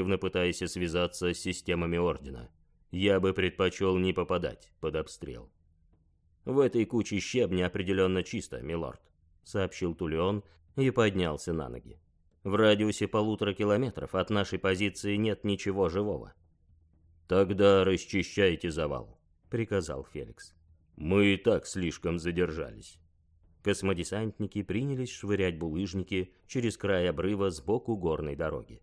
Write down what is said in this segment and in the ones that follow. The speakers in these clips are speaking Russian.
беспрерывно пытайся связаться с системами Ордена. Я бы предпочел не попадать под обстрел. «В этой куче щебня определенно чисто, милорд», — сообщил Тулеон и поднялся на ноги. «В радиусе полутора километров от нашей позиции нет ничего живого». «Тогда расчищайте завал», — приказал Феликс. «Мы и так слишком задержались». Космодесантники принялись швырять булыжники через край обрыва сбоку горной дороги.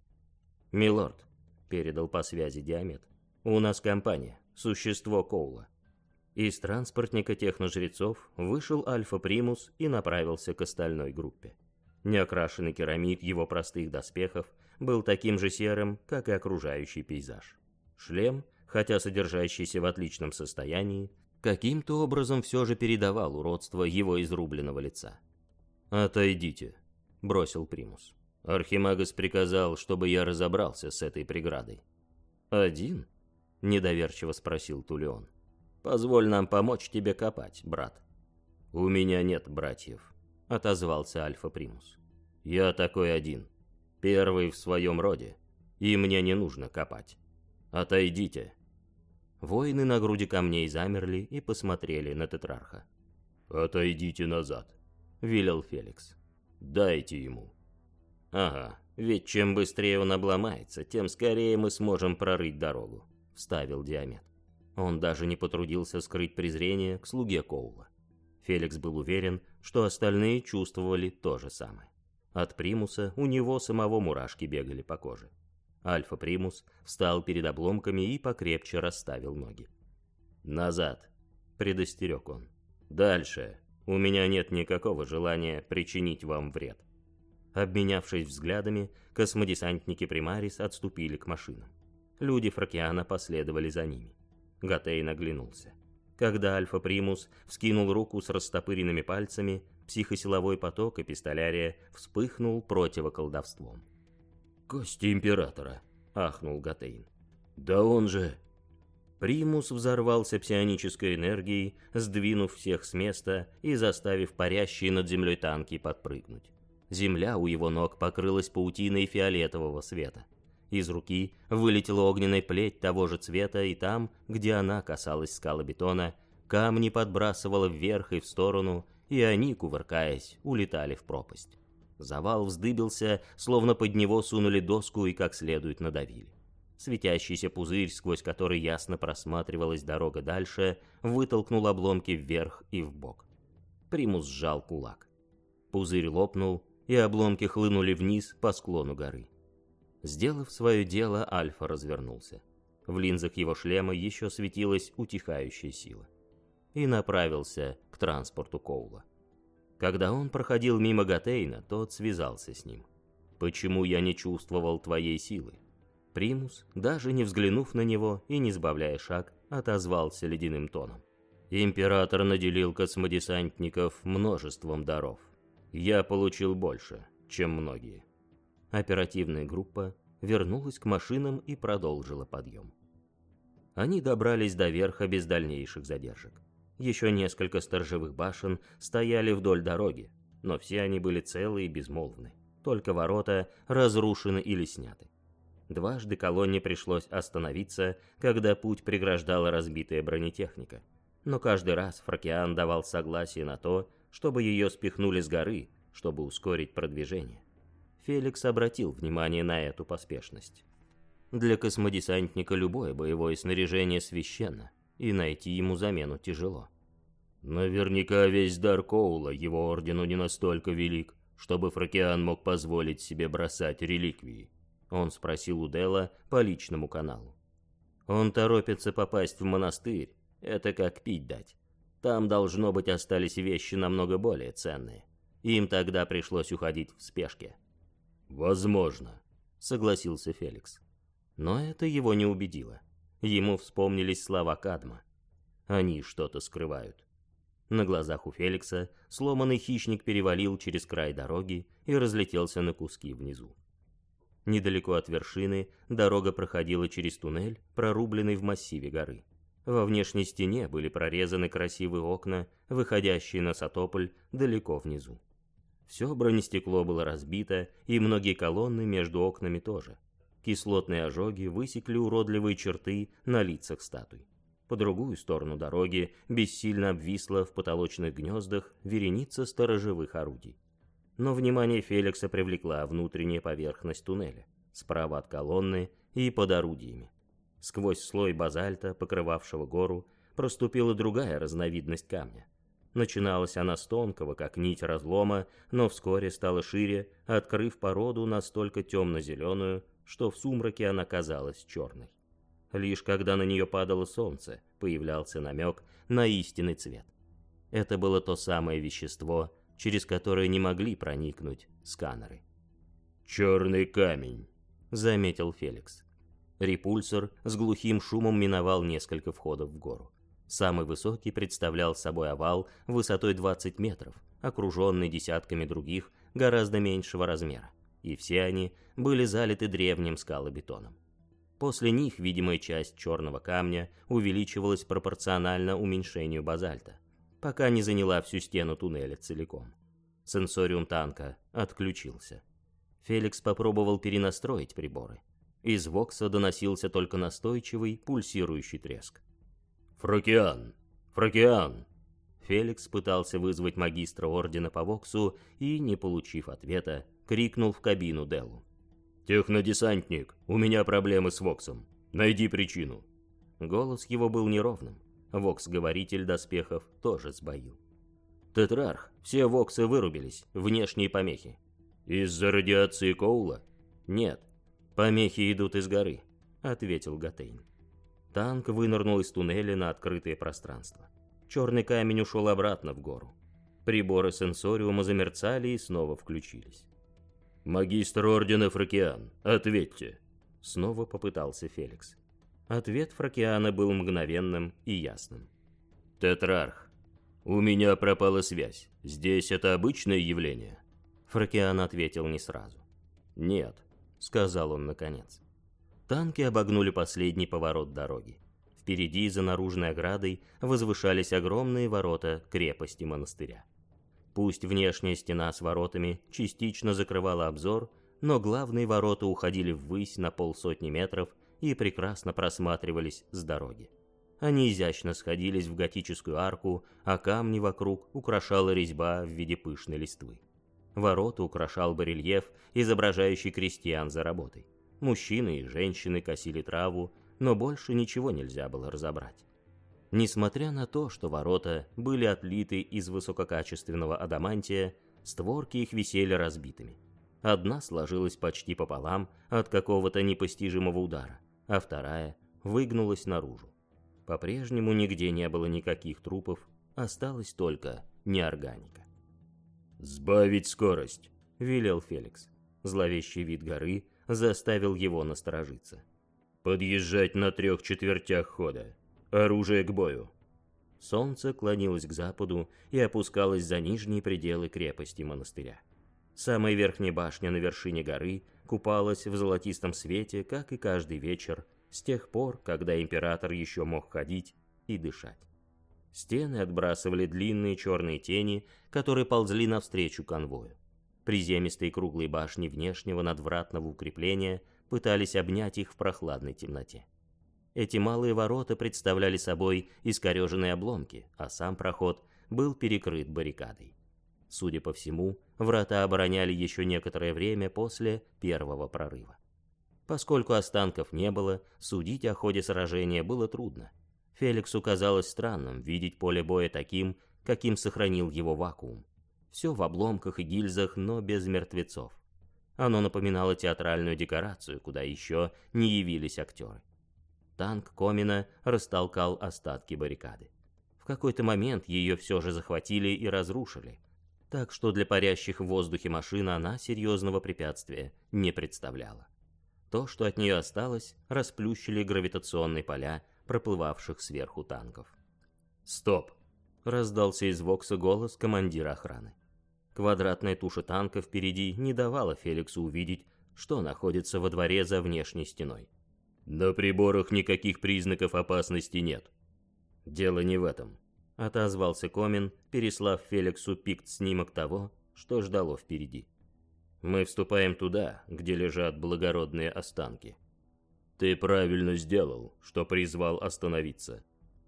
«Милорд», — передал по связи Диамет, — «у нас компания, существо Коула». Из транспортника техножрецов вышел Альфа Примус и направился к остальной группе. Неокрашенный керамид его простых доспехов был таким же серым, как и окружающий пейзаж. Шлем, хотя содержащийся в отличном состоянии, каким-то образом все же передавал уродство его изрубленного лица. «Отойдите», — бросил Примус. Архимагас приказал, чтобы я разобрался с этой преградой. «Один?» — недоверчиво спросил Тулеон. Позволь нам помочь тебе копать, брат». «У меня нет братьев», — отозвался Альфа Примус. «Я такой один, первый в своем роде, и мне не нужно копать. Отойдите». Воины на груди камней замерли и посмотрели на Тетрарха. «Отойдите назад», — велел Феликс. «Дайте ему». «Ага, ведь чем быстрее он обломается, тем скорее мы сможем прорыть дорогу», — вставил Диамет. Он даже не потрудился скрыть презрение к слуге Коула. Феликс был уверен, что остальные чувствовали то же самое. От примуса у него самого мурашки бегали по коже. Альфа-примус встал перед обломками и покрепче расставил ноги. «Назад!» — предостерег он. «Дальше! У меня нет никакого желания причинить вам вред». Обменявшись взглядами, космодесантники Примарис отступили к машинам. Люди Фракиана последовали за ними. Гатейн оглянулся. Когда Альфа-Примус вскинул руку с растопыренными пальцами, психосиловой поток эпистолярия вспыхнул противоколдовством. «Кости Императора!» — ахнул Гатейн. «Да он же...» Примус взорвался псионической энергией, сдвинув всех с места и заставив парящие над землей танки подпрыгнуть. Земля у его ног покрылась паутиной фиолетового света. Из руки вылетела огненная плеть того же цвета, и там, где она касалась скалы бетона, камни подбрасывала вверх и в сторону, и они, кувыркаясь, улетали в пропасть. Завал вздыбился, словно под него сунули доску и как следует надавили. Светящийся пузырь, сквозь который ясно просматривалась дорога дальше, вытолкнул обломки вверх и вбок. Примус сжал кулак. Пузырь лопнул, и обломки хлынули вниз по склону горы. Сделав свое дело, Альфа развернулся. В линзах его шлема еще светилась утихающая сила. И направился к транспорту Коула. Когда он проходил мимо Гатейна, тот связался с ним. «Почему я не чувствовал твоей силы?» Примус, даже не взглянув на него и не сбавляя шаг, отозвался ледяным тоном. «Император наделил космодесантников множеством даров. Я получил больше, чем многие. Оперативная группа вернулась к машинам и продолжила подъем. Они добрались до верха без дальнейших задержек. Еще несколько сторожевых башен стояли вдоль дороги, но все они были целы и безмолвны. Только ворота разрушены или сняты. Дважды колонне пришлось остановиться, когда путь преграждала разбитая бронетехника. Но каждый раз Фракиан давал согласие на то, чтобы ее спихнули с горы, чтобы ускорить продвижение. Феликс обратил внимание на эту поспешность. Для космодесантника любое боевое снаряжение священно, и найти ему замену тяжело. Наверняка весь дар Коула его ордену не настолько велик, чтобы Фракиан мог позволить себе бросать реликвии. Он спросил у Дела по личному каналу. Он торопится попасть в монастырь, это как пить дать. Там, должно быть, остались вещи намного более ценные. Им тогда пришлось уходить в спешке. «Возможно», — согласился Феликс. Но это его не убедило. Ему вспомнились слова Кадма. Они что-то скрывают. На глазах у Феликса сломанный хищник перевалил через край дороги и разлетелся на куски внизу. Недалеко от вершины дорога проходила через туннель, прорубленный в массиве горы. Во внешней стене были прорезаны красивые окна, выходящие на Сатополь далеко внизу. Все бронестекло было разбито, и многие колонны между окнами тоже. Кислотные ожоги высекли уродливые черты на лицах статуй. По другую сторону дороги бессильно обвисла в потолочных гнездах вереница сторожевых орудий. Но внимание Феликса привлекла внутренняя поверхность туннеля, справа от колонны и под орудиями. Сквозь слой базальта, покрывавшего гору, проступила другая разновидность камня. Начиналась она с тонкого, как нить разлома, но вскоре стала шире, открыв породу настолько темно-зеленую, что в сумраке она казалась черной. Лишь когда на нее падало солнце, появлялся намек на истинный цвет. Это было то самое вещество, через которое не могли проникнуть сканеры. «Черный камень», — заметил Феликс. Репульсор с глухим шумом миновал несколько входов в гору. Самый высокий представлял собой овал высотой 20 метров, окруженный десятками других гораздо меньшего размера, и все они были залиты древним скалобетоном. После них видимая часть черного камня увеличивалась пропорционально уменьшению базальта, пока не заняла всю стену туннеля целиком. Сенсориум танка отключился. Феликс попробовал перенастроить приборы. Из Вокса доносился только настойчивый, пульсирующий треск. «Фракиан! Фракиан!» Феликс пытался вызвать магистра ордена по Воксу и, не получив ответа, крикнул в кабину Делу. «Технодесантник, у меня проблемы с Воксом. Найди причину». Голос его был неровным. Вокс-говоритель доспехов тоже сбоил. «Тетрарх, все Воксы вырубились, внешние помехи». «Из-за радиации Коула?» «Нет, помехи идут из горы», — ответил Гатейн. Танк вынырнул из туннеля на открытое пространство. Черный камень ушел обратно в гору. Приборы сенсориума замерцали и снова включились. «Магистр Ордена Фракиан, ответьте!» Снова попытался Феликс. Ответ Фракиана был мгновенным и ясным. «Тетрарх, у меня пропала связь. Здесь это обычное явление?» Фракиан ответил не сразу. «Нет», — сказал он наконец. Танки обогнули последний поворот дороги. Впереди, за наружной оградой, возвышались огромные ворота крепости монастыря. Пусть внешняя стена с воротами частично закрывала обзор, но главные ворота уходили ввысь на полсотни метров и прекрасно просматривались с дороги. Они изящно сходились в готическую арку, а камни вокруг украшала резьба в виде пышной листвы. Ворота украшал барельеф, изображающий крестьян за работой. Мужчины и женщины косили траву, но больше ничего нельзя было разобрать. Несмотря на то, что ворота были отлиты из высококачественного адамантия, створки их висели разбитыми. Одна сложилась почти пополам от какого-то непостижимого удара, а вторая выгнулась наружу. По-прежнему нигде не было никаких трупов, осталась только неорганика. «Сбавить скорость», — велел Феликс. Зловещий вид горы заставил его насторожиться. «Подъезжать на трех четвертях хода. Оружие к бою. Солнце клонилось к западу и опускалось за нижние пределы крепости монастыря. Самая верхняя башня на вершине горы купалась в золотистом свете, как и каждый вечер, с тех пор, когда император еще мог ходить и дышать. Стены отбрасывали длинные черные тени, которые ползли навстречу конвою. Приземистые круглые башни внешнего надвратного укрепления пытались обнять их в прохладной темноте. Эти малые ворота представляли собой искореженные обломки, а сам проход был перекрыт баррикадой. Судя по всему, врата обороняли еще некоторое время после первого прорыва. Поскольку останков не было, судить о ходе сражения было трудно. Феликсу казалось странным видеть поле боя таким, каким сохранил его вакуум. Все в обломках и гильзах, но без мертвецов. Оно напоминало театральную декорацию, куда еще не явились актеры танк Комина растолкал остатки баррикады. В какой-то момент ее все же захватили и разрушили, так что для парящих в воздухе машин она серьезного препятствия не представляла. То, что от нее осталось, расплющили гравитационные поля, проплывавших сверху танков. «Стоп!» — раздался из Вокса голос командира охраны. Квадратная туша танка впереди не давала Феликсу увидеть, что находится во дворе за внешней стеной. На приборах никаких признаков опасности нет. Дело не в этом. Отозвался Комин, переслав Феликсу пикт-снимок того, что ждало впереди. Мы вступаем туда, где лежат благородные останки. Ты правильно сделал, что призвал остановиться.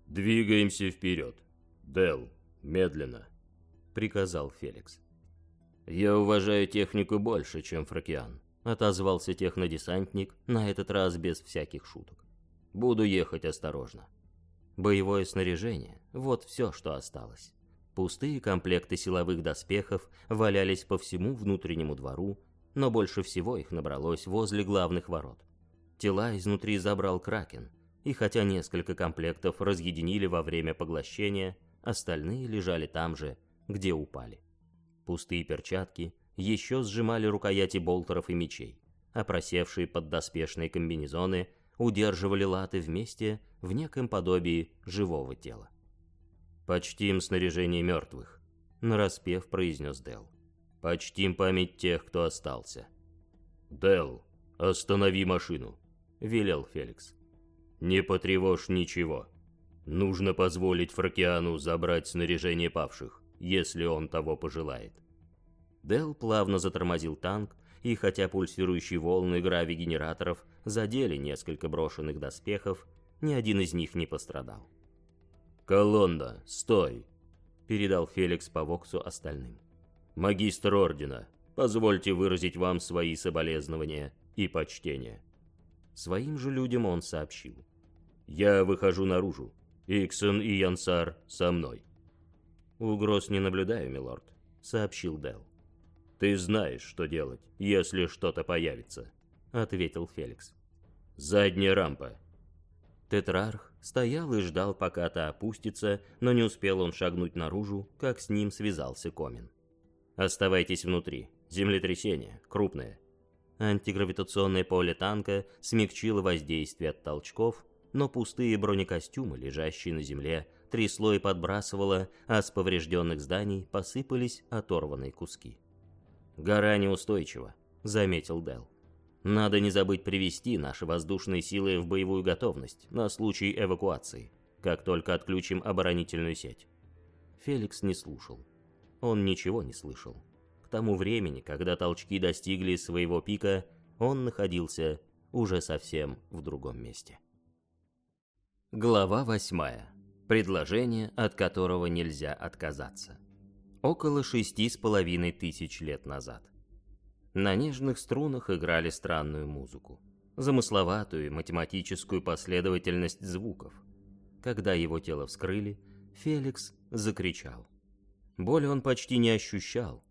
Двигаемся вперед. Дел, медленно, приказал Феликс. Я уважаю технику больше, чем Фракиан, отозвался технодесантник, на этот раз без всяких шуток. Буду ехать осторожно. Боевое снаряжение – вот все, что осталось. Пустые комплекты силовых доспехов валялись по всему внутреннему двору, но больше всего их набралось возле главных ворот. Тела изнутри забрал Кракен, и хотя несколько комплектов разъединили во время поглощения, остальные лежали там же, где упали. Пустые перчатки еще сжимали рукояти болтеров и мечей, а просевшие под доспешные комбинезоны удерживали латы вместе в неком подобии живого тела. «Почтим снаряжение мертвых», — нараспев произнес Дел. «Почтим память тех, кто остался». «Дел, останови машину», — велел Феликс. «Не потревожь ничего. Нужно позволить Фракиану забрать снаряжение павших, если он того пожелает». Дел плавно затормозил танк, и хотя пульсирующие волны грави-генераторов задели несколько брошенных доспехов, ни один из них не пострадал. «Колонна, стой!» — передал Феликс по Воксу остальным. «Магистр Ордена, позвольте выразить вам свои соболезнования и почтение». Своим же людям он сообщил. «Я выхожу наружу. Иксон и Янсар со мной». «Угроз не наблюдаю, милорд», — сообщил Дел. «Ты знаешь, что делать, если что-то появится», — ответил Феликс. «Задняя рампа». Тетрарх стоял и ждал, пока та опустится, но не успел он шагнуть наружу, как с ним связался Комин. «Оставайтесь внутри. Землетрясение. Крупное». Антигравитационное поле танка смягчило воздействие от толчков, но пустые бронекостюмы, лежащие на земле, трясло и подбрасывало, а с поврежденных зданий посыпались оторванные куски. «Гора неустойчива», — заметил Дел. Надо не забыть привести наши воздушные силы в боевую готовность на случай эвакуации, как только отключим оборонительную сеть. Феликс не слушал. Он ничего не слышал. Тому времени, когда толчки достигли своего пика, он находился уже совсем в другом месте. Глава восьмая. Предложение, от которого нельзя отказаться. Около шести с половиной тысяч лет назад. На нежных струнах играли странную музыку, замысловатую математическую последовательность звуков. Когда его тело вскрыли, Феликс закричал. Боли он почти не ощущал.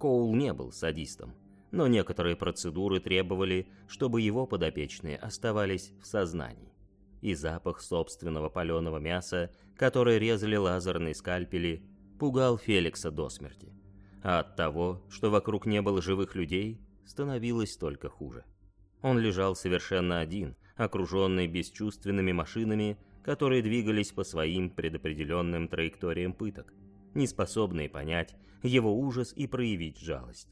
Коул не был садистом, но некоторые процедуры требовали, чтобы его подопечные оставались в сознании. И запах собственного паленого мяса, который резали лазерные скальпели, пугал Феликса до смерти а от того, что вокруг не было живых людей, становилось только хуже. Он лежал совершенно один, окруженный бесчувственными машинами, которые двигались по своим предопределенным траекториям пыток, не способные понять его ужас и проявить жалость.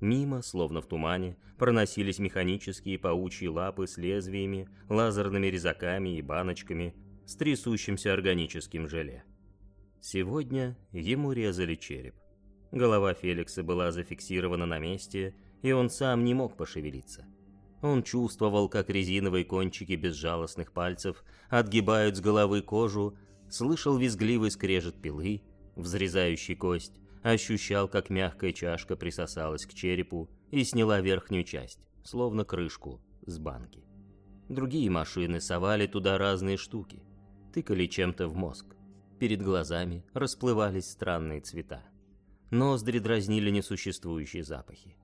Мимо, словно в тумане, проносились механические паучьи лапы с лезвиями, лазерными резаками и баночками с трясущимся органическим желе. Сегодня ему резали череп. Голова Феликса была зафиксирована на месте, и он сам не мог пошевелиться. Он чувствовал, как резиновые кончики безжалостных пальцев отгибают с головы кожу, слышал визгливый скрежет пилы, взрезающий кость, ощущал, как мягкая чашка присосалась к черепу и сняла верхнюю часть, словно крышку с банки. Другие машины совали туда разные штуки, тыкали чем-то в мозг. Перед глазами расплывались странные цвета. Ноздри дразнили несуществующие запахи.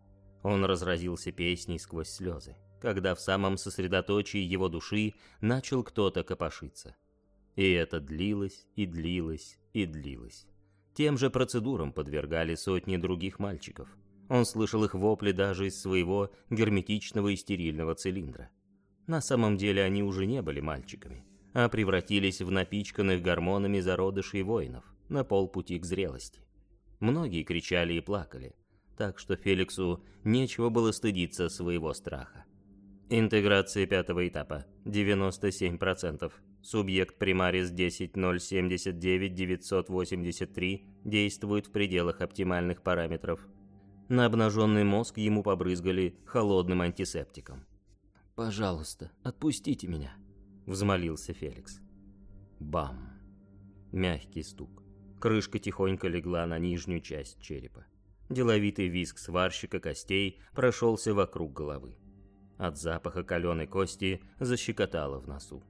Он разразился песней сквозь слезы, когда в самом сосредоточии его души начал кто-то копошиться. И это длилось, и длилось, и длилось. Тем же процедурам подвергали сотни других мальчиков. Он слышал их вопли даже из своего герметичного и стерильного цилиндра. На самом деле они уже не были мальчиками, а превратились в напичканных гормонами зародышей воинов на полпути к зрелости. Многие кричали и плакали, так что Феликсу нечего было стыдиться своего страха. Интеграция пятого этапа 97%. Субъект Примарис 10079-983 действует в пределах оптимальных параметров. На обнаженный мозг ему побрызгали холодным антисептиком. «Пожалуйста, отпустите меня», — взмолился Феликс. Бам! Мягкий стук. Крышка тихонько легла на нижнюю часть черепа. Деловитый визг сварщика костей прошелся вокруг головы. От запаха каленой кости защекотало в носу.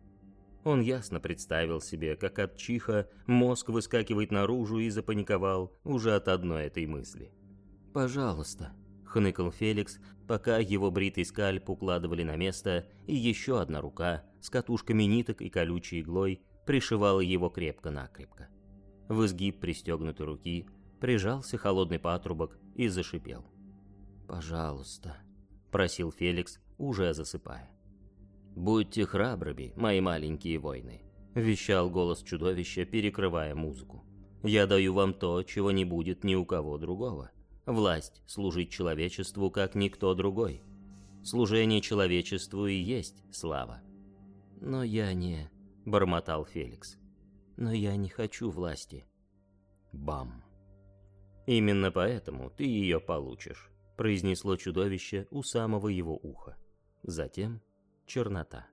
Он ясно представил себе, как от чиха мозг выскакивает наружу и запаниковал уже от одной этой мысли. «Пожалуйста», — хныкал Феликс, пока его бритый скальп укладывали на место, и еще одна рука с катушками ниток и колючей иглой пришивала его крепко-накрепко. В изгиб пристегнутой руки прижался холодный патрубок и зашипел. «Пожалуйста», — просил Феликс, уже засыпая. «Будьте храбрыми, мои маленькие воины», — вещал голос чудовища, перекрывая музыку. «Я даю вам то, чего не будет ни у кого другого. Власть служить человечеству, как никто другой. Служение человечеству и есть слава». «Но я не...» — бормотал Феликс. «Но я не хочу власти». Бам. «Именно поэтому ты ее получишь», — произнесло чудовище у самого его уха. Затем чернота.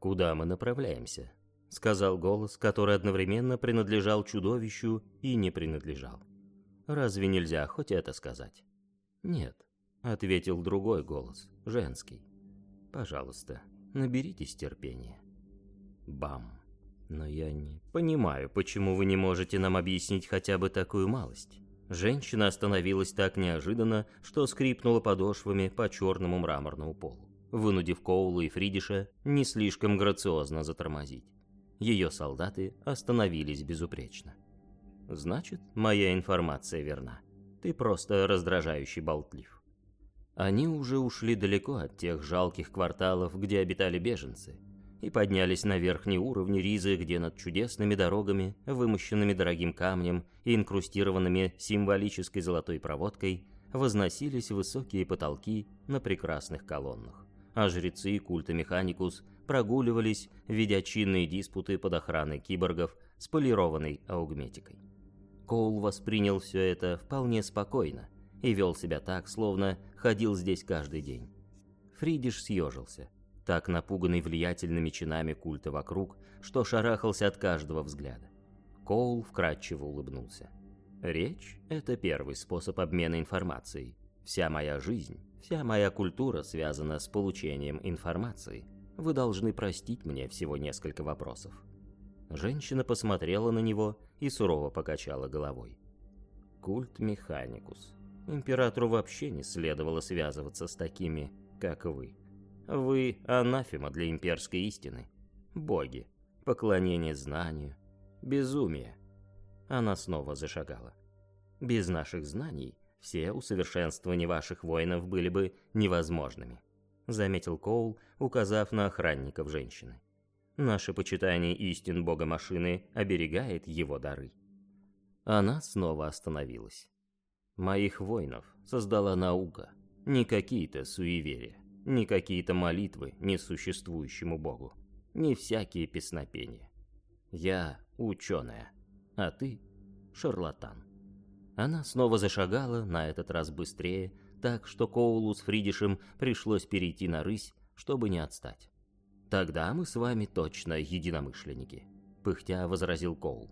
«Куда мы направляемся?» — сказал голос, который одновременно принадлежал чудовищу и не принадлежал. «Разве нельзя хоть это сказать?» «Нет», — ответил другой голос, женский. «Пожалуйста, наберитесь терпения». Бам. Но я не понимаю, почему вы не можете нам объяснить хотя бы такую малость. Женщина остановилась так неожиданно, что скрипнула подошвами по черному мраморному полу вынудив Коула и Фридиша не слишком грациозно затормозить. Ее солдаты остановились безупречно. «Значит, моя информация верна. Ты просто раздражающий болтлив». Они уже ушли далеко от тех жалких кварталов, где обитали беженцы, и поднялись на верхние уровни Ризы, где над чудесными дорогами, вымощенными дорогим камнем и инкрустированными символической золотой проводкой, возносились высокие потолки на прекрасных колоннах а жрецы культа Механикус прогуливались, ведя чинные диспуты под охраной киборгов с полированной аугметикой. Коул воспринял все это вполне спокойно и вел себя так, словно ходил здесь каждый день. Фридиш съежился, так напуганный влиятельными чинами культа вокруг, что шарахался от каждого взгляда. Коул вкратчиво улыбнулся. Речь — это первый способ обмена информацией. Вся моя жизнь Вся моя культура связана с получением информации. Вы должны простить мне всего несколько вопросов». Женщина посмотрела на него и сурово покачала головой. «Культ Механикус. Императору вообще не следовало связываться с такими, как вы. Вы анафема для имперской истины. Боги. Поклонение знанию. Безумие». Она снова зашагала. «Без наших знаний все усовершенствования ваших воинов были бы невозможными», — заметил Коул, указав на охранников женщины. «Наше почитание истин бога машины оберегает его дары». Она снова остановилась. «Моих воинов создала наука, не какие-то суеверия, не какие-то молитвы несуществующему богу, не всякие песнопения. Я ученая, а ты шарлатан». Она снова зашагала, на этот раз быстрее, так что Коулу с Фридишем пришлось перейти на рысь, чтобы не отстать. «Тогда мы с вами точно единомышленники», — пыхтя возразил Коул.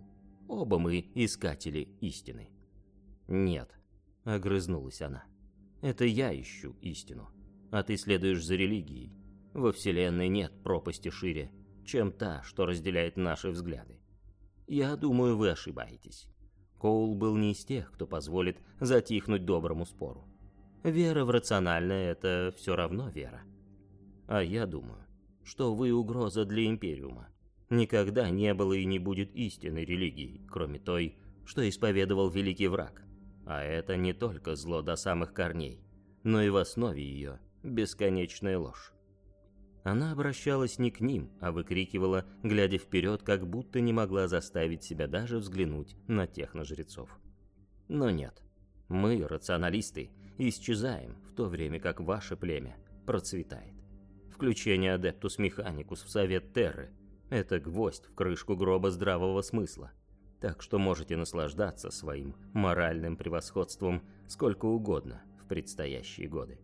«Оба мы искатели истины». «Нет», — огрызнулась она. «Это я ищу истину, а ты следуешь за религией. Во Вселенной нет пропасти шире, чем та, что разделяет наши взгляды. Я думаю, вы ошибаетесь. Коул был не из тех, кто позволит затихнуть доброму спору. Вера в рациональное — это все равно вера. А я думаю, что вы угроза для Империума. Никогда не было и не будет истинной религии, кроме той, что исповедовал великий враг. А это не только зло до самых корней, но и в основе ее бесконечная ложь. Она обращалась не к ним, а выкрикивала, глядя вперед, как будто не могла заставить себя даже взглянуть на техножрецов. Но нет, мы, рационалисты, исчезаем, в то время как ваше племя процветает. Включение Адептус Механикус в Совет Терры – это гвоздь в крышку гроба здравого смысла. так что можете наслаждаться своим моральным превосходством сколько угодно в предстоящие годы.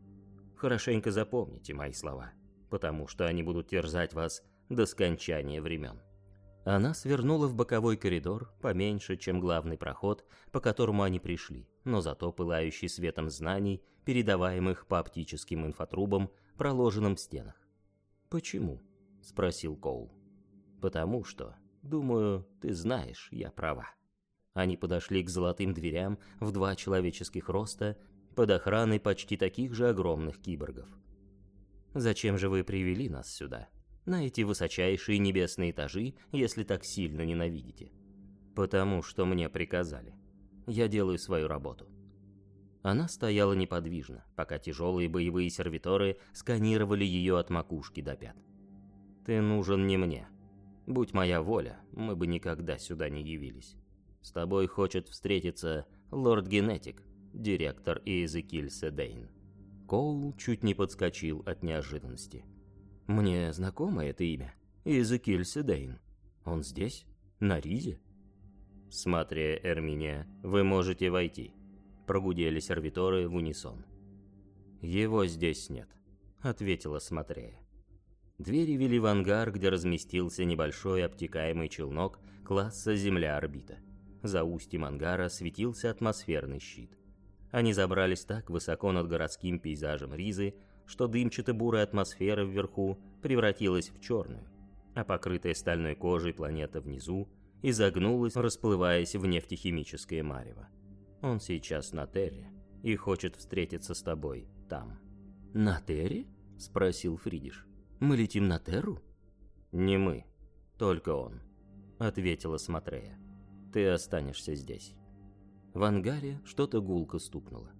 Хорошенько запомните мои слова, потому что они будут терзать вас до скончания времен. Она свернула в боковой коридор, поменьше, чем главный проход, по которому они пришли, но зато пылающий светом знаний, передаваемых по оптическим инфотрубам, проложенным в стенах. «Почему?» — спросил Коул. «Потому что, думаю, ты знаешь, я права». Они подошли к золотым дверям в два человеческих роста под охраной почти таких же огромных киборгов. «Зачем же вы привели нас сюда?» на эти высочайшие небесные этажи, если так сильно ненавидите. Потому что мне приказали. Я делаю свою работу. Она стояла неподвижно, пока тяжелые боевые сервиторы сканировали ее от макушки до пят. «Ты нужен не мне. Будь моя воля, мы бы никогда сюда не явились. С тобой хочет встретиться лорд Генетик, директор Иезекиль Седейн». Коул чуть не подскочил от неожиданности. Мне знакомо это имя. Изекиль Седейн. Он здесь? На Ризе? Смотря, Эрминия, вы можете войти. Прогудели сервиторы в унисон. Его здесь нет, ответила Смотрея. Двери вели в ангар, где разместился небольшой обтекаемый челнок класса Земля-орбита. За устьем ангара светился атмосферный щит. Они забрались так высоко над городским пейзажем Ризы, что дымчато-бурая атмосфера вверху превратилась в черную, а покрытая стальной кожей планета внизу изогнулась, расплываясь в нефтехимическое марево. Он сейчас на Терре и хочет встретиться с тобой там. «На Терре?» — спросил Фридиш. «Мы летим на Терру?» «Не мы, только он», — ответила Смотрея. «Ты останешься здесь». В ангаре что-то гулко стукнуло.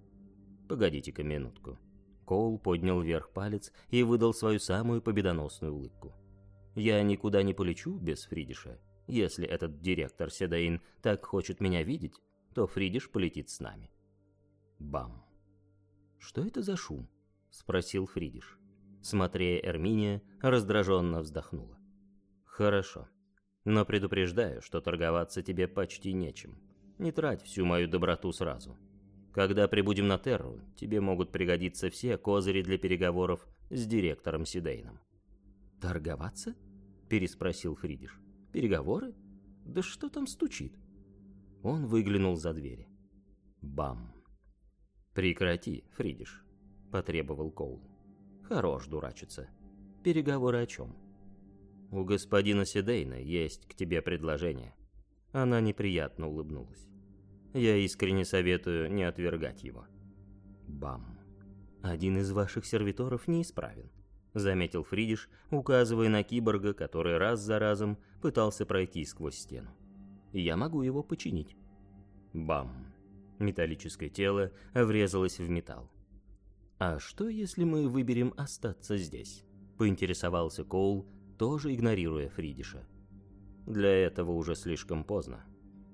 «Погодите-ка минутку». Коул поднял вверх палец и выдал свою самую победоносную улыбку. «Я никуда не полечу без Фридиша. Если этот директор Седаин так хочет меня видеть, то Фридиш полетит с нами». Бам. «Что это за шум?» — спросил Фридиш. Смотрея Эрминия, раздраженно вздохнула. «Хорошо. Но предупреждаю, что торговаться тебе почти нечем. Не трать всю мою доброту сразу. Когда прибудем на Терру, тебе могут пригодиться все козыри для переговоров с директором Сидейном. «Торговаться?» – переспросил Фридиш. «Переговоры? Да что там стучит?» Он выглянул за двери. Бам. «Прекрати, Фридиш», – потребовал Коул. «Хорош дурачиться. Переговоры о чем?» «У господина Сидейна есть к тебе предложение». Она неприятно улыбнулась. Я искренне советую не отвергать его. Бам. Один из ваших сервиторов неисправен, заметил Фридиш, указывая на киборга, который раз за разом пытался пройти сквозь стену. Я могу его починить. Бам. Металлическое тело врезалось в металл. «А что, если мы выберем остаться здесь?» — поинтересовался Коул, тоже игнорируя Фридиша. «Для этого уже слишком поздно.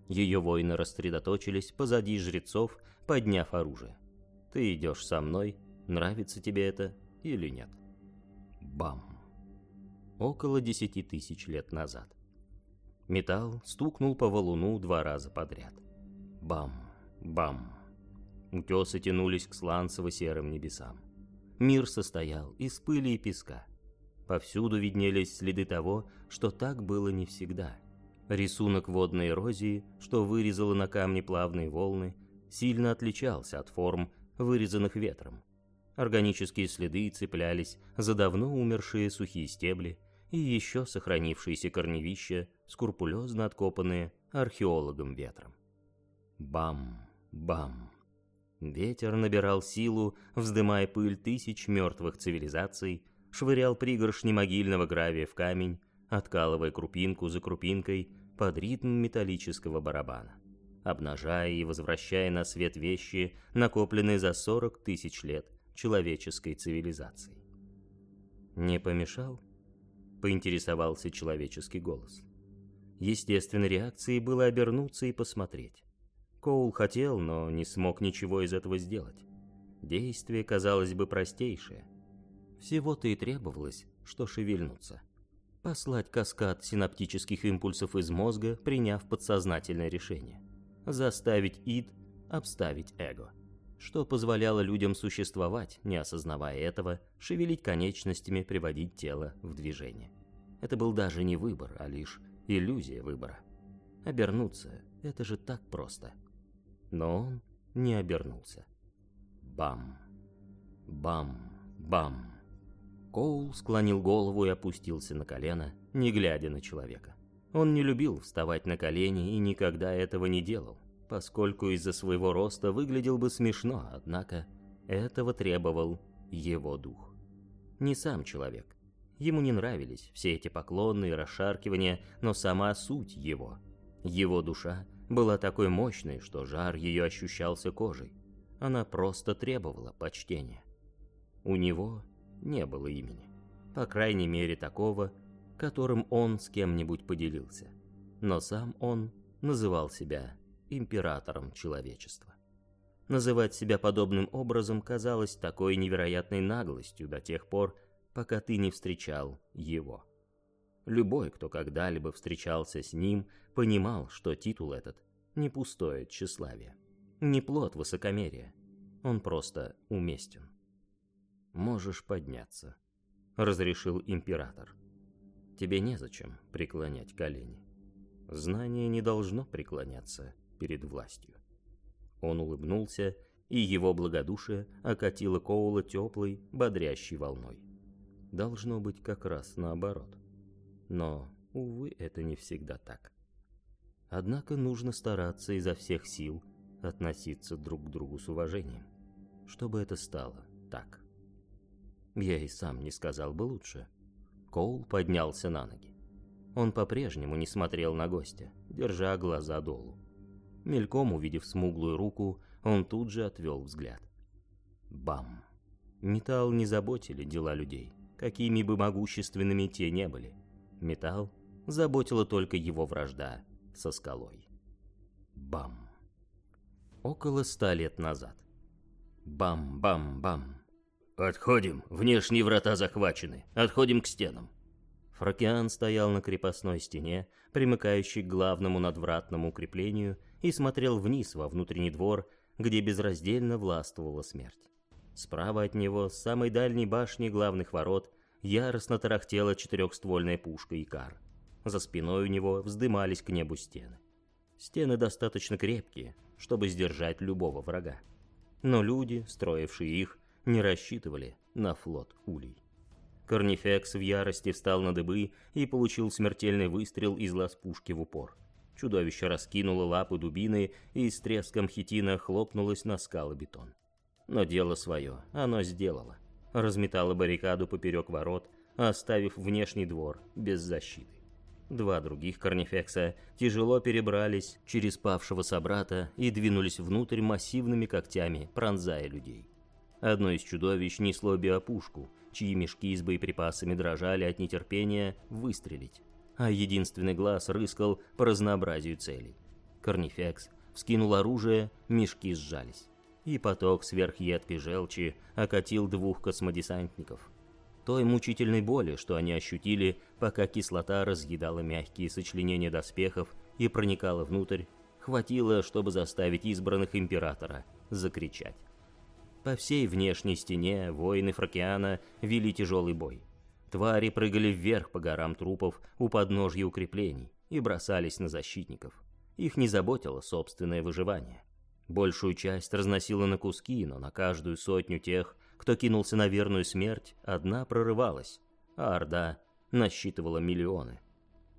Ее воины рассредоточились позади жрецов, подняв оружие. Ты идешь со мной, нравится тебе это или нет? Бам! Около десяти тысяч лет назад. Металл стукнул по валуну два раза подряд. Бам! Бам! Утесы тянулись к сланцево-серым небесам. Мир состоял из пыли и песка. Повсюду виднелись следы того, что так было не всегда — Рисунок водной эрозии, что вырезало на камне плавные волны, сильно отличался от форм, вырезанных ветром. Органические следы цеплялись за давно умершие сухие стебли и еще сохранившиеся корневища, скрупулезно откопанные археологом ветром. Бам, бам. Ветер набирал силу, вздымая пыль тысяч мертвых цивилизаций, швырял пригоршни могильного гравия в камень, откалывая крупинку за крупинкой под ритм металлического барабана, обнажая и возвращая на свет вещи, накопленные за 40 тысяч лет человеческой цивилизации. «Не помешал?» — поинтересовался человеческий голос. Естественной реакцией было обернуться и посмотреть. Коул хотел, но не смог ничего из этого сделать. Действие, казалось бы, простейшее. Всего-то и требовалось, что шевельнуться — послать каскад синаптических импульсов из мозга, приняв подсознательное решение. Заставить ид обставить эго. Что позволяло людям существовать, не осознавая этого, шевелить конечностями, приводить тело в движение. Это был даже не выбор, а лишь иллюзия выбора. Обернуться — это же так просто. Но он не обернулся. Бам! Бам! Бам! Коул склонил голову и опустился на колено, не глядя на человека. Он не любил вставать на колени и никогда этого не делал, поскольку из-за своего роста выглядел бы смешно, однако этого требовал его дух. Не сам человек. Ему не нравились все эти поклоны и расшаркивания, но сама суть его. Его душа была такой мощной, что жар ее ощущался кожей. Она просто требовала почтения. У него не было имени. По крайней мере такого, которым он с кем-нибудь поделился. Но сам он называл себя императором человечества. Называть себя подобным образом казалось такой невероятной наглостью до тех пор, пока ты не встречал его. Любой, кто когда-либо встречался с ним, понимал, что титул этот не пустое тщеславие, не плод высокомерия, он просто уместен можешь подняться», — разрешил император. «Тебе незачем преклонять колени. Знание не должно преклоняться перед властью». Он улыбнулся, и его благодушие окатило Коула теплой, бодрящей волной. Должно быть как раз наоборот. Но, увы, это не всегда так. Однако нужно стараться изо всех сил относиться друг к другу с уважением, чтобы это стало так. Я и сам не сказал бы лучше. Коул поднялся на ноги. Он по-прежнему не смотрел на гостя, держа глаза долу. Мельком увидев смуглую руку, он тут же отвел взгляд. Бам! Металл не заботили дела людей, какими бы могущественными те не были. Металл заботила только его вражда со скалой. Бам! Около ста лет назад. Бам-бам-бам! «Отходим, внешние врата захвачены, отходим к стенам». Фракиан стоял на крепостной стене, примыкающей к главному надвратному укреплению, и смотрел вниз во внутренний двор, где безраздельно властвовала смерть. Справа от него, с самой дальней башни главных ворот, яростно тарахтела четырехствольная пушка Икар. За спиной у него вздымались к небу стены. Стены достаточно крепкие, чтобы сдержать любого врага. Но люди, строившие их, не рассчитывали на флот улей. Корнифекс в ярости встал на дыбы и получил смертельный выстрел из лаз пушки в упор. Чудовище раскинуло лапы дубины и с треском хитина хлопнулось на скалы бетон. Но дело свое оно сделало. Разметало баррикаду поперек ворот, оставив внешний двор без защиты. Два других корнифекса тяжело перебрались через павшего собрата и двинулись внутрь массивными когтями, пронзая людей. Одно из чудовищ несло биопушку, чьи мешки с боеприпасами дрожали от нетерпения выстрелить, а единственный глаз рыскал по разнообразию целей. Корнифекс вскинул оружие, мешки сжались, и поток сверхъедкой желчи окатил двух космодесантников. Той мучительной боли, что они ощутили, пока кислота разъедала мягкие сочленения доспехов и проникала внутрь, хватило, чтобы заставить избранных Императора закричать. По всей внешней стене воины Фракиана вели тяжелый бой. Твари прыгали вверх по горам трупов у подножья укреплений и бросались на защитников. Их не заботило собственное выживание. Большую часть разносило на куски, но на каждую сотню тех, кто кинулся на верную смерть, одна прорывалась, а Орда насчитывала миллионы.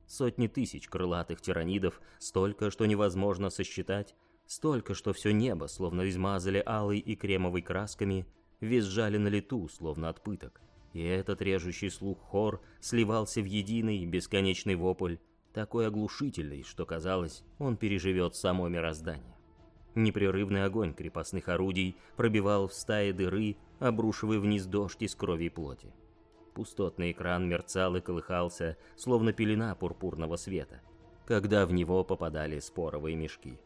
Сотни тысяч крылатых тиранидов, столько, что невозможно сосчитать, Столько, что все небо, словно измазали алой и кремовой красками, визжали на лету, словно от пыток. И этот режущий слух хор сливался в единый бесконечный вопль, такой оглушительный, что казалось, он переживет само мироздание. Непрерывный огонь крепостных орудий пробивал в стае дыры, обрушивая вниз дождь из крови и плоти. Пустотный экран мерцал и колыхался, словно пелена пурпурного света, когда в него попадали споровые мешки.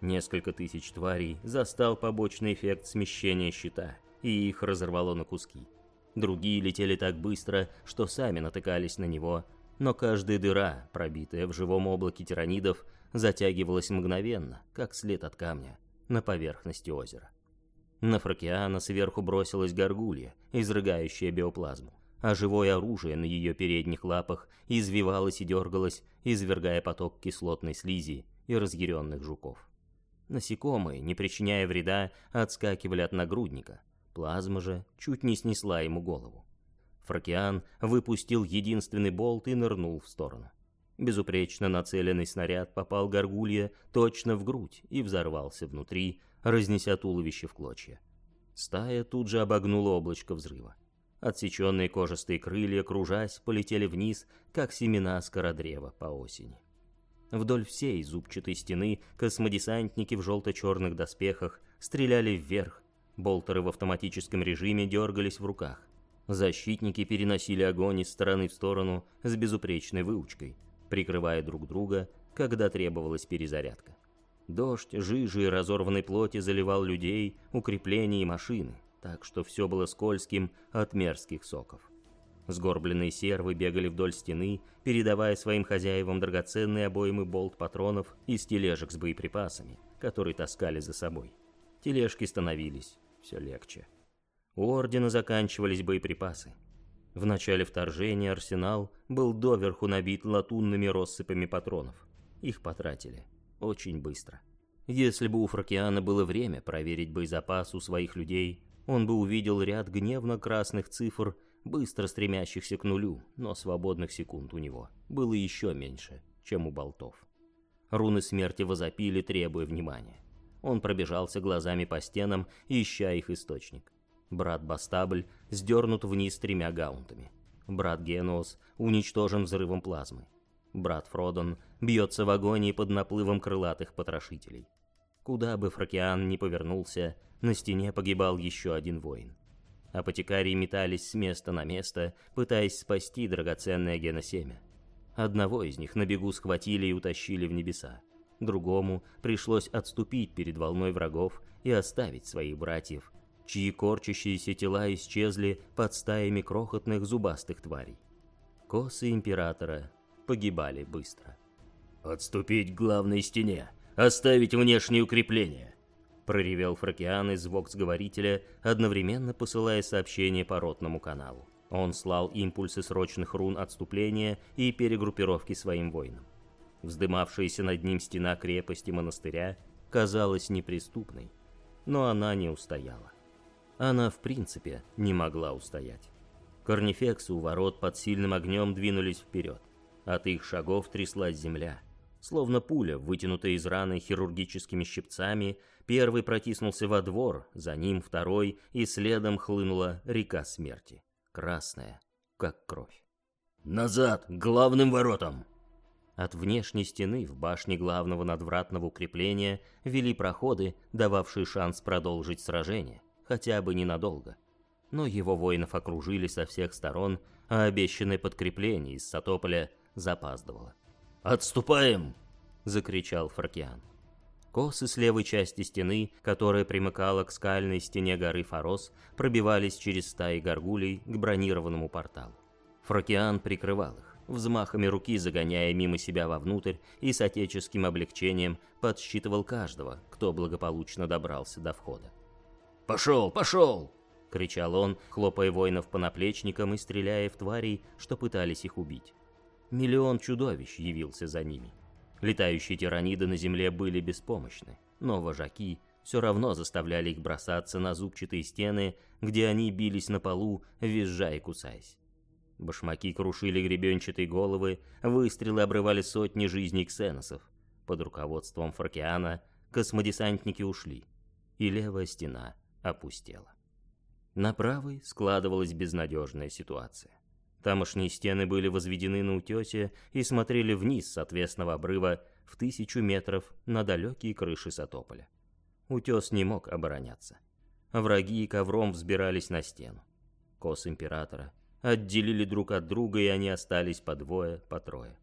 Несколько тысяч тварей застал побочный эффект смещения щита, и их разорвало на куски. Другие летели так быстро, что сами натыкались на него, Но каждая дыра, пробитая в живом облаке тиранидов, затягивалась мгновенно, как след от камня, на поверхности озера. На Фракиана сверху бросилась горгулья, изрыгающая биоплазму, а живое оружие на ее передних лапах извивалось и дергалось, извергая поток кислотной слизи и разъяренных жуков. Насекомые, не причиняя вреда, отскакивали от нагрудника. Плазма же чуть не снесла ему голову. Фракиан выпустил единственный болт и нырнул в сторону. Безупречно нацеленный снаряд попал горгулье точно в грудь и взорвался внутри, разнеся туловище в клочья. Стая тут же обогнула облачко взрыва. Отсеченные кожистые крылья, кружась, полетели вниз, как семена скородрева по осени. Вдоль всей зубчатой стены космодесантники в желто-черных доспехах стреляли вверх, болтеры в автоматическом режиме дергались в руках. Защитники переносили огонь из стороны в сторону с безупречной выучкой, прикрывая друг друга, когда требовалась перезарядка. Дождь жижи и разорванной плоти заливал людей, укрепления и машины, так что все было скользким от мерзких соков. Сгорбленные сервы бегали вдоль стены, передавая своим хозяевам драгоценные обоймы болт патронов из тележек с боеприпасами, которые таскали за собой. Тележки становились все легче. У Ордена заканчивались боеприпасы. В начале вторжения арсенал был доверху набит латунными россыпами патронов. Их потратили очень быстро. Если бы у Фракиана было время проверить боезапас у своих людей, он бы увидел ряд гневно-красных цифр быстро стремящихся к нулю, но свободных секунд у него было еще меньше, чем у болтов. Руны смерти возопили, требуя внимания. Он пробежался глазами по стенам, ища их источник. Брат Бастабль сдернут вниз тремя гаунтами. Брат Генос уничтожен взрывом плазмы. Брат Фродон бьется в агонии под наплывом крылатых потрошителей. Куда бы Фракиан ни повернулся, на стене погибал еще один воин. Апотекарии метались с места на место, пытаясь спасти драгоценное геносемя. Одного из них на бегу схватили и утащили в небеса. Другому пришлось отступить перед волной врагов и оставить своих братьев, чьи корчащиеся тела исчезли под стаями крохотных зубастых тварей. Косы Императора погибали быстро. «Отступить к главной стене! Оставить внешние укрепления! Проревел Фракиан из вокс-говорителя, одновременно посылая сообщение по ротному каналу. Он слал импульсы срочных рун отступления и перегруппировки своим воинам. Вздымавшаяся над ним стена крепости монастыря казалась неприступной, но она не устояла. Она, в принципе, не могла устоять. Корнифексы у ворот под сильным огнем двинулись вперед. От их шагов тряслась земля. Словно пуля, вытянутая из раны хирургическими щипцами, первый протиснулся во двор, за ним второй, и следом хлынула река смерти. Красная, как кровь. «Назад, главным воротам!» От внешней стены в башне главного надвратного укрепления вели проходы, дававшие шанс продолжить сражение, хотя бы ненадолго. Но его воинов окружили со всех сторон, а обещанное подкрепление из Сатополя запаздывало. «Отступаем!» — закричал Фаркиан. Косы с левой части стены, которая примыкала к скальной стене горы Фарос, пробивались через стаи горгулей к бронированному порталу. Фракиан прикрывал их, взмахами руки загоняя мимо себя вовнутрь и с отеческим облегчением подсчитывал каждого, кто благополучно добрался до входа. «Пошел, пошел!» — кричал он, хлопая воинов по наплечникам и стреляя в тварей, что пытались их убить. Миллион чудовищ явился за ними. Летающие тираниды на земле были беспомощны, но вожаки все равно заставляли их бросаться на зубчатые стены, где они бились на полу, визжа и кусаясь. Башмаки крушили гребенчатые головы, выстрелы обрывали сотни жизней ксеносов. Под руководством Фаркиана космодесантники ушли, и левая стена опустела. На правой складывалась безнадежная ситуация. Тамошние стены были возведены на утесе и смотрели вниз с отвесного обрыва в тысячу метров на далекие крыши Сатополя. Утес не мог обороняться. Враги ковром взбирались на стену. Кос Императора отделили друг от друга, и они остались по двое, по трое.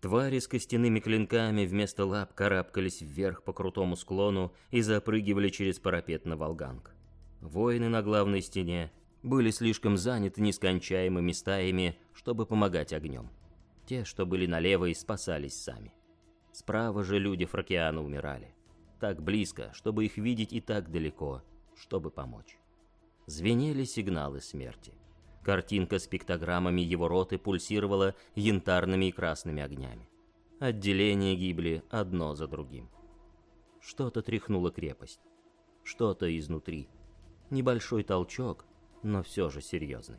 Твари с костяными клинками вместо лап карабкались вверх по крутому склону и запрыгивали через парапет на Волганг. Воины на главной стене были слишком заняты нескончаемыми стаями, чтобы помогать огнем. Те, что были налево, и спасались сами. Справа же люди Фракиана умирали. Так близко, чтобы их видеть, и так далеко, чтобы помочь. Звенели сигналы смерти. Картинка с пиктограммами его роты пульсировала янтарными и красными огнями. Отделения гибли одно за другим. Что-то тряхнуло крепость. Что-то изнутри. Небольшой толчок, но все же серьезный.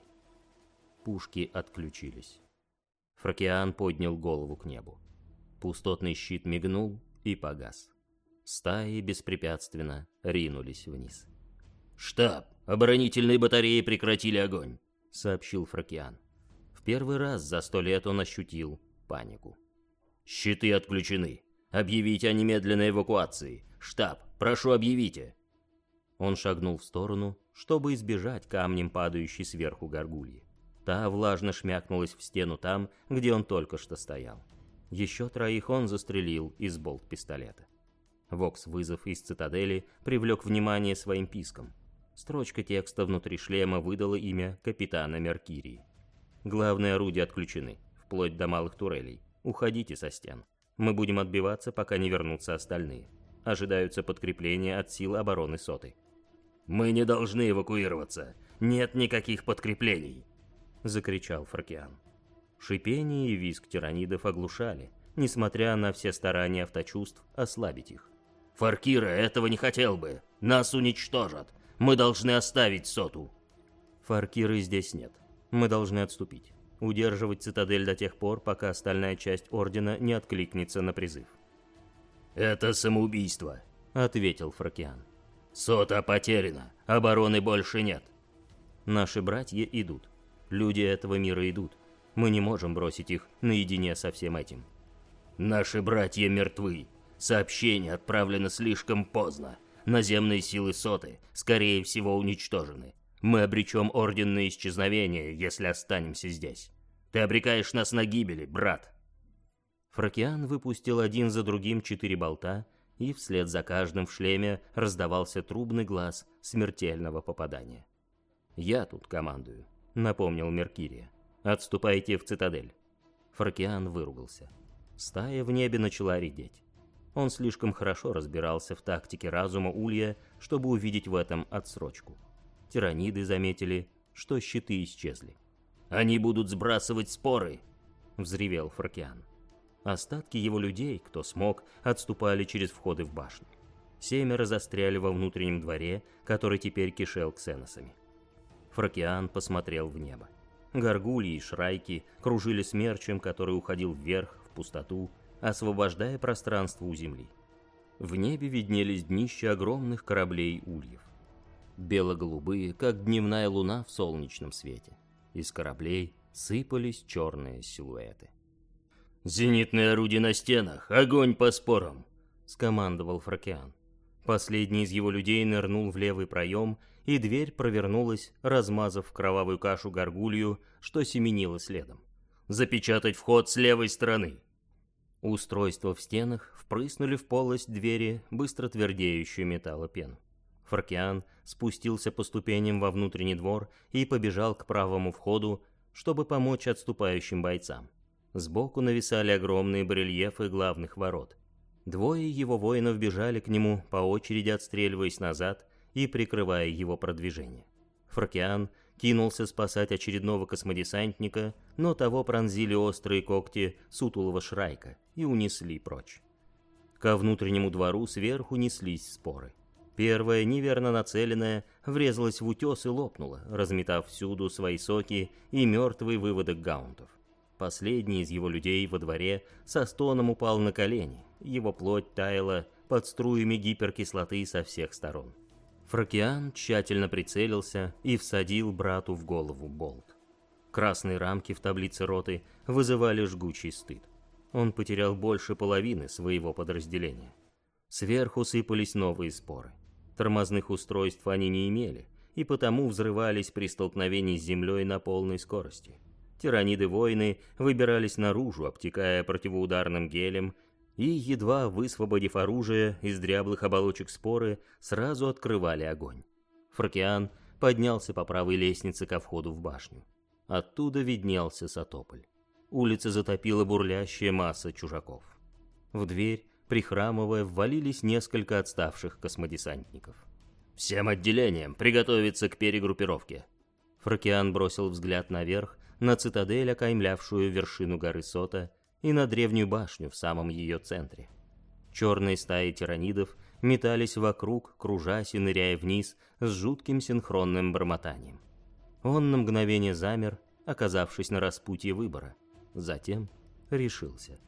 Пушки отключились. Фракиан поднял голову к небу. Пустотный щит мигнул и погас. Стаи беспрепятственно ринулись вниз. «Штаб! Оборонительные батареи прекратили огонь!» — сообщил Фракиан. В первый раз за сто лет он ощутил панику. «Щиты отключены. Объявите о немедленной эвакуации. Штаб, прошу объявите!» Он шагнул в сторону, чтобы избежать камнем падающей сверху горгульи. Та влажно шмякнулась в стену там, где он только что стоял. Еще троих он застрелил из болт-пистолета. Вокс-вызов из цитадели привлек внимание своим писком. Строчка текста внутри шлема выдала имя капитана Меркирии. Главные орудия отключены, вплоть до малых турелей. Уходите со стен. Мы будем отбиваться, пока не вернутся остальные. Ожидаются подкрепления от сил обороны соты. «Мы не должны эвакуироваться. Нет никаких подкреплений!» Закричал Фракиан. Шипение и визг тиранидов оглушали, несмотря на все старания авточувств ослабить их. «Фаркира этого не хотел бы. Нас уничтожат. Мы должны оставить соту». «Фаркиры здесь нет. Мы должны отступить. Удерживать цитадель до тех пор, пока остальная часть Ордена не откликнется на призыв». «Это самоубийство», — ответил Фракиан. «Сота потеряна. Обороны больше нет». «Наши братья идут. Люди этого мира идут. Мы не можем бросить их наедине со всем этим». «Наши братья мертвы. Сообщение отправлено слишком поздно. Наземные силы Соты, скорее всего, уничтожены. Мы обречем Орден на исчезновение, если останемся здесь. Ты обрекаешь нас на гибели, брат». Фракиан выпустил один за другим четыре болта, и вслед за каждым в шлеме раздавался трубный глаз смертельного попадания. «Я тут командую», — напомнил Меркирия. «Отступайте в цитадель». Фракиан выругался. Стая в небе начала редеть. Он слишком хорошо разбирался в тактике разума Улья, чтобы увидеть в этом отсрочку. Тираниды заметили, что щиты исчезли. «Они будут сбрасывать споры!» — взревел Фракиан. Остатки его людей, кто смог, отступали через входы в башню. Семеро застряли во внутреннем дворе, который теперь кишел ксеносами. Фракиан посмотрел в небо. Горгульи и шрайки кружили смерчем, который уходил вверх, в пустоту, освобождая пространство у земли. В небе виднелись днища огромных кораблей ульев. Бело-голубые, как дневная луна в солнечном свете. Из кораблей сыпались черные силуэты. «Зенитные орудия на стенах! Огонь по спорам!» — скомандовал Фракиан. Последний из его людей нырнул в левый проем, и дверь провернулась, размазав кровавую кашу горгулью, что семенило следом. «Запечатать вход с левой стороны!» Устройства в стенах впрыснули в полость двери быстро твердеющую металлопену. Фаркиан спустился по ступеням во внутренний двор и побежал к правому входу, чтобы помочь отступающим бойцам. Сбоку нависали огромные барельефы главных ворот. Двое его воинов бежали к нему, по очереди отстреливаясь назад и прикрывая его продвижение. Фракиан кинулся спасать очередного космодесантника, но того пронзили острые когти сутулого шрайка и унесли прочь. Ко внутреннему двору сверху неслись споры. Первая, неверно нацеленная, врезалась в утес и лопнула, разметав всюду свои соки и мертвый выводок гаунтов. Последний из его людей во дворе со стоном упал на колени, его плоть таяла под струями гиперкислоты со всех сторон. Фракиан тщательно прицелился и всадил брату в голову болт. Красные рамки в таблице роты вызывали жгучий стыд. Он потерял больше половины своего подразделения. Сверху сыпались новые споры. Тормозных устройств они не имели, и потому взрывались при столкновении с землей на полной скорости. Тираниды-воины выбирались наружу, обтекая противоударным гелем и, едва высвободив оружие из дряблых оболочек споры, сразу открывали огонь. Фракиан поднялся по правой лестнице ко входу в башню. Оттуда виднелся Сатополь. улица затопила бурлящая масса чужаков. В дверь, прихрамывая, ввалились несколько отставших космодесантников. «Всем отделениям приготовиться к перегруппировке!» Фракиан бросил взгляд наверх, на цитадель, окаймлявшую вершину горы Сота, и на древнюю башню в самом ее центре. Черные стаи тиранидов метались вокруг, кружась и ныряя вниз с жутким синхронным бормотанием. Он на мгновение замер, оказавшись на распутье выбора. Затем решился.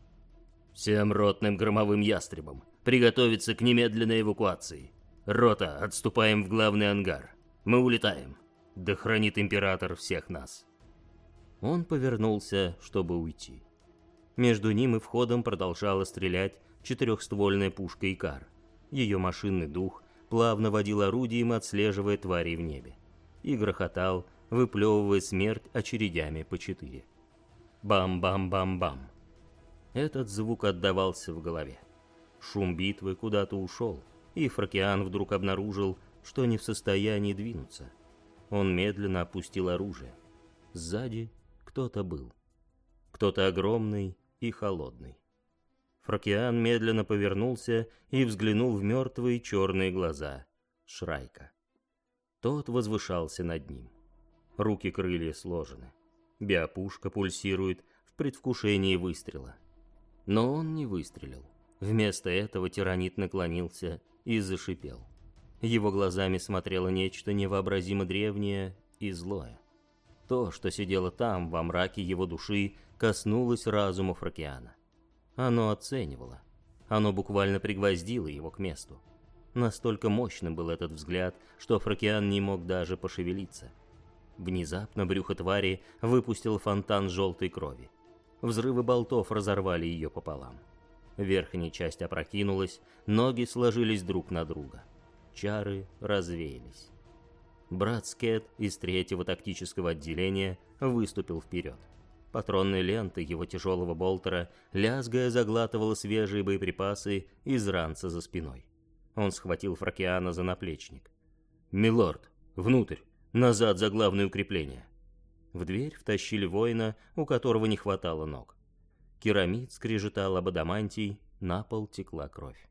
«Всем ротным громовым ястребам приготовиться к немедленной эвакуации. Рота, отступаем в главный ангар. Мы улетаем. Да хранит император всех нас». Он повернулся, чтобы уйти. Между ним и входом продолжала стрелять четырехствольная пушка Икар. Ее машинный дух плавно водил орудием, отслеживая тварей в небе. И грохотал, выплевывая смерть очередями по четыре. Бам-бам-бам-бам. Этот звук отдавался в голове. Шум битвы куда-то ушел, и Фракиан вдруг обнаружил, что не в состоянии двинуться. Он медленно опустил оружие. Сзади кто-то был. Кто-то огромный и холодный. Фракиан медленно повернулся и взглянул в мертвые черные глаза Шрайка. Тот возвышался над ним. Руки крылья сложены. Биопушка пульсирует в предвкушении выстрела. Но он не выстрелил. Вместо этого тиранит наклонился и зашипел. Его глазами смотрело нечто невообразимо древнее и злое. То, что сидело там, во мраке его души, коснулось разума Фракиана. Оно оценивало. Оно буквально пригвоздило его к месту. Настолько мощным был этот взгляд, что Фракиан не мог даже пошевелиться. Внезапно брюхо твари выпустил фонтан желтой крови. Взрывы болтов разорвали ее пополам. Верхняя часть опрокинулась, ноги сложились друг на друга. Чары развеялись. Брат Скет из третьего тактического отделения выступил вперед. Патронная лента его тяжелого болтера, лязгая, заглатывала свежие боеприпасы из ранца за спиной. Он схватил Фракиана за наплечник. «Милорд, внутрь, назад за главное укрепление!» В дверь втащили воина, у которого не хватало ног. Керамид скрежетал об адамантий, на пол текла кровь.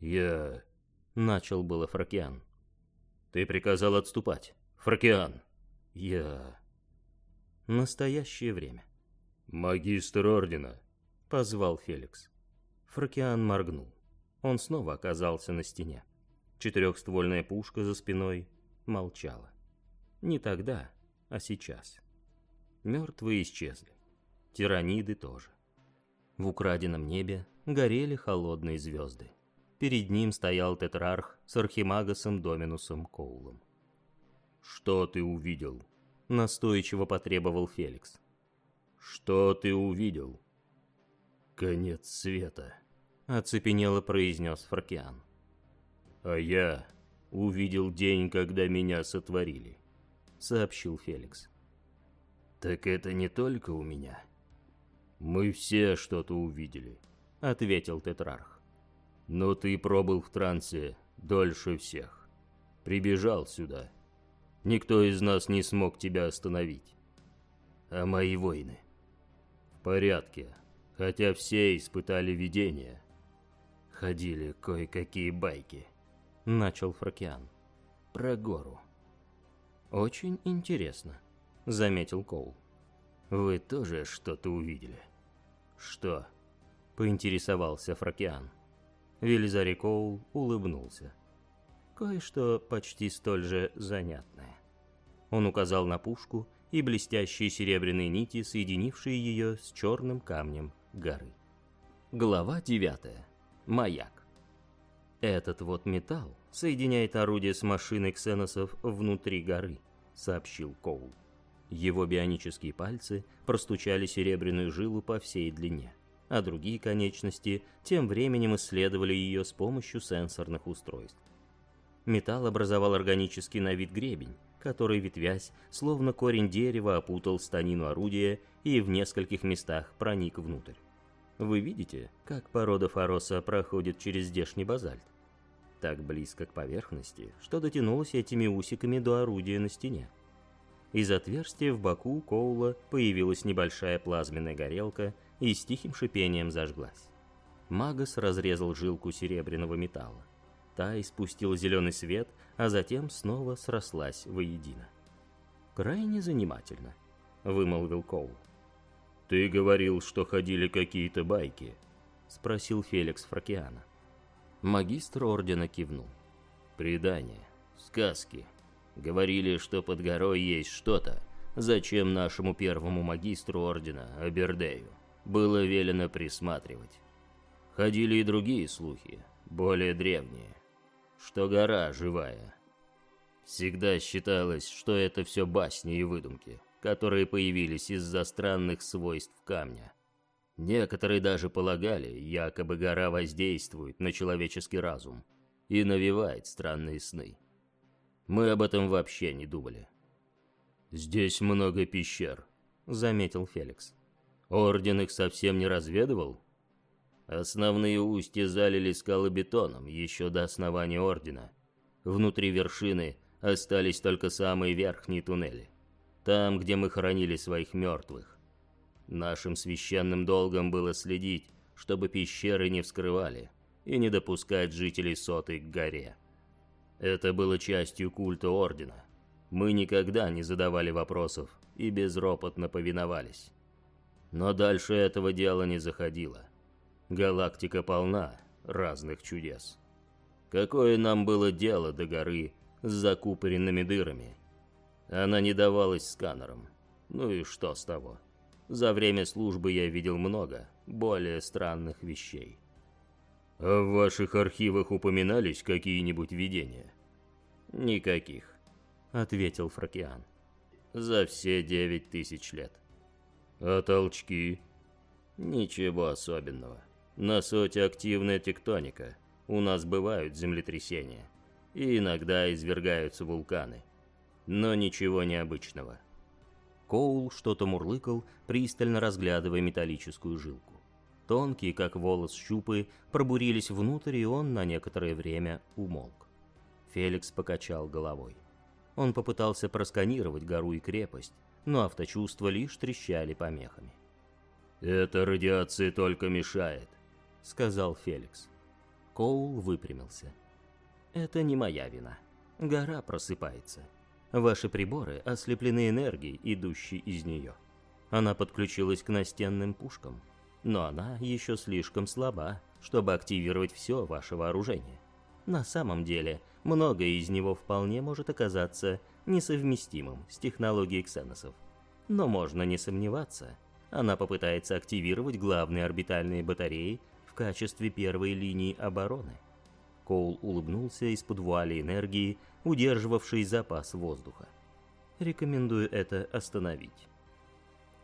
«Я...» — начал было Фракиан. «Ты приказал отступать, Фракиан!» «Я...» Настоящее время. «Магистр Ордена!» — позвал Феликс. Фракиан моргнул. Он снова оказался на стене. Четырехствольная пушка за спиной молчала. Не тогда, а сейчас. Мертвые исчезли. Тираниды тоже. В украденном небе горели холодные звезды. Перед ним стоял тетрарх с архимагасом Доминусом Коулом. «Что ты увидел?» — настойчиво потребовал Феликс. «Что ты увидел?» «Конец света», — оцепенело произнес Фаркиан. «А я увидел день, когда меня сотворили», — сообщил Феликс. «Так это не только у меня. Мы все что-то увидели», — ответил Тетрарх. «Но ты пробыл в трансе дольше всех. Прибежал сюда» Никто из нас не смог тебя остановить. А мои воины? В порядке, хотя все испытали видение. Ходили кое-какие байки. Начал Фракиан. Про гору. Очень интересно, заметил Коул. Вы тоже что-то увидели? Что? Поинтересовался Фракиан. Велизари Коул улыбнулся. Кое-что почти столь же занятное. Он указал на пушку и блестящие серебряные нити, соединившие ее с черным камнем горы. Глава 9. Маяк. Этот вот металл соединяет орудие с машиной ксеносов внутри горы, сообщил Коул. Его бионические пальцы простучали серебряную жилу по всей длине, а другие конечности тем временем исследовали ее с помощью сенсорных устройств. Металл образовал органический на вид гребень, который, ветвясь, словно корень дерева, опутал станину орудия и в нескольких местах проник внутрь. Вы видите, как порода фароса проходит через здешний базальт? Так близко к поверхности, что дотянулась этими усиками до орудия на стене. Из отверстия в боку Коула появилась небольшая плазменная горелка и с тихим шипением зажглась. Магас разрезал жилку серебряного металла. Та испустила зеленый свет, а затем снова срослась воедино. «Крайне занимательно», — вымолвил Коул. «Ты говорил, что ходили какие-то байки?» — спросил Феликс Фракиана. Магистр ордена кивнул. «Предания, сказки, Говорили, что под горой есть что-то, зачем нашему первому магистру ордена, Абердею, было велено присматривать. Ходили и другие слухи, более древние, что гора живая. Всегда считалось, что это все басни и выдумки, которые появились из-за странных свойств камня. Некоторые даже полагали, якобы гора воздействует на человеческий разум и навевает странные сны. Мы об этом вообще не думали. «Здесь много пещер», — заметил Феликс. «Орден их совсем не разведывал?» Основные устья залили скалобетоном еще до основания Ордена. Внутри вершины остались только самые верхние туннели. Там, где мы хоронили своих мертвых. Нашим священным долгом было следить, чтобы пещеры не вскрывали и не допускать жителей Соты к горе. Это было частью культа Ордена. Мы никогда не задавали вопросов и безропотно повиновались. Но дальше этого дела не заходило. Галактика полна разных чудес. Какое нам было дело до горы с закупоренными дырами? Она не давалась сканерам. Ну и что с того? За время службы я видел много более странных вещей. А в ваших архивах упоминались какие-нибудь видения? Никаких, ответил Фракиан. За все девять тысяч лет. А толчки? Ничего особенного. На соте активная тектоника. У нас бывают землетрясения. И иногда извергаются вулканы. Но ничего необычного. Коул что-то мурлыкал, пристально разглядывая металлическую жилку. Тонкие, как волос щупы, пробурились внутрь, и он на некоторое время умолк. Феликс покачал головой. Он попытался просканировать гору и крепость, но авточувства лишь трещали помехами. «Эта радиация только мешает», — сказал Феликс. Коул выпрямился. «Это не моя вина. Гора просыпается. Ваши приборы ослеплены энергией, идущей из нее. Она подключилась к настенным пушкам но она еще слишком слаба, чтобы активировать все ваше вооружение. На самом деле, многое из него вполне может оказаться несовместимым с технологией ксеносов. Но можно не сомневаться, она попытается активировать главные орбитальные батареи в качестве первой линии обороны. Коул улыбнулся из-под вуали энергии, удерживавшей запас воздуха. Рекомендую это остановить.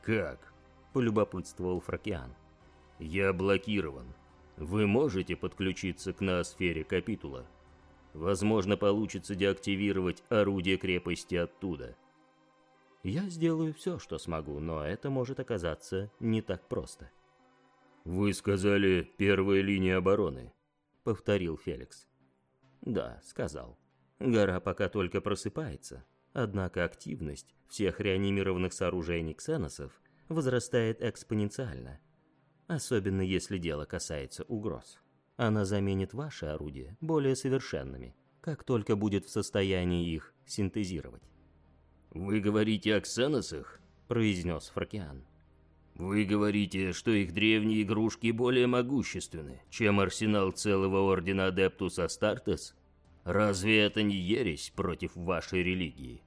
«Как?» – полюбопытствовал Фракиан. «Я блокирован. Вы можете подключиться к ноосфере капитула? Возможно, получится деактивировать орудие крепости оттуда». «Я сделаю все, что смогу, но это может оказаться не так просто». «Вы сказали, первая линия обороны», — повторил Феликс. «Да, сказал. Гора пока только просыпается, однако активность всех реанимированных сооружений ксеносов возрастает экспоненциально» особенно если дело касается угроз. Она заменит ваши орудия более совершенными, как только будет в состоянии их синтезировать. «Вы говорите о ксеносах?» – произнес Фракиан. «Вы говорите, что их древние игрушки более могущественны, чем арсенал целого Ордена Адептус Астартес? Разве это не ересь против вашей религии?»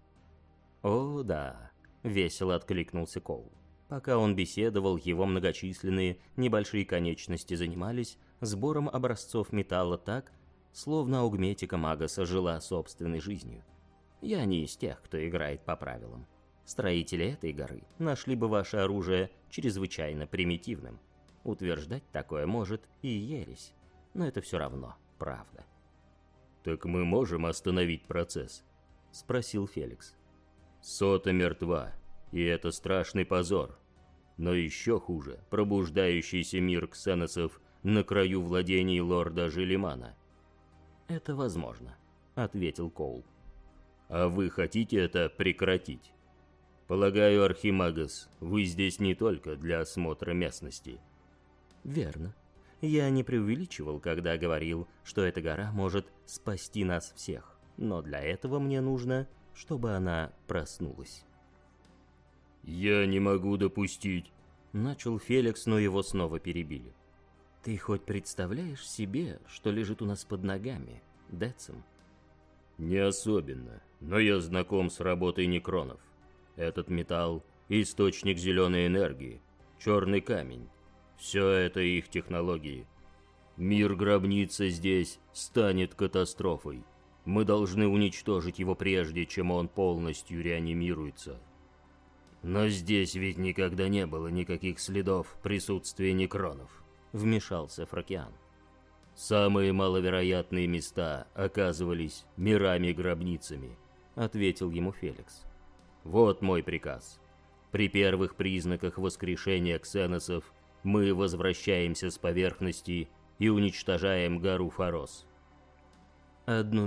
«О, да», — весело откликнулся Коул. Пока он беседовал, его многочисленные небольшие конечности занимались сбором образцов металла так, словно аугметика Магаса жила собственной жизнью. Я не из тех, кто играет по правилам. Строители этой горы нашли бы ваше оружие чрезвычайно примитивным. Утверждать такое может и ересь, но это все равно правда. «Так мы можем остановить процесс?» — спросил Феликс. «Сота мертва, и это страшный позор. Но еще хуже, пробуждающийся мир ксеносов на краю владений лорда Желимана. «Это возможно», — ответил Коул. «А вы хотите это прекратить?» Полагаю, Архимагас, вы здесь не только для осмотра местности. Верно. Я не преувеличивал, когда говорил, что эта гора может спасти нас всех. Но для этого мне нужно, чтобы она проснулась. «Я не могу допустить...» Начал Феликс, но его снова перебили. «Ты хоть представляешь себе, что лежит у нас под ногами, Децим?» «Не особенно, но я знаком с работой некронов. Этот металл — источник зеленой энергии, черный камень. Все это их технологии. Мир гробницы здесь станет катастрофой. Мы должны уничтожить его прежде, чем он полностью реанимируется». «Но здесь ведь никогда не было никаких следов присутствия некронов», — вмешался Фракиан. «Самые маловероятные места оказывались мирами-гробницами», — ответил ему Феликс. «Вот мой приказ. При первых признаках воскрешения ксеносов мы возвращаемся с поверхности и уничтожаем гору Форос». Одну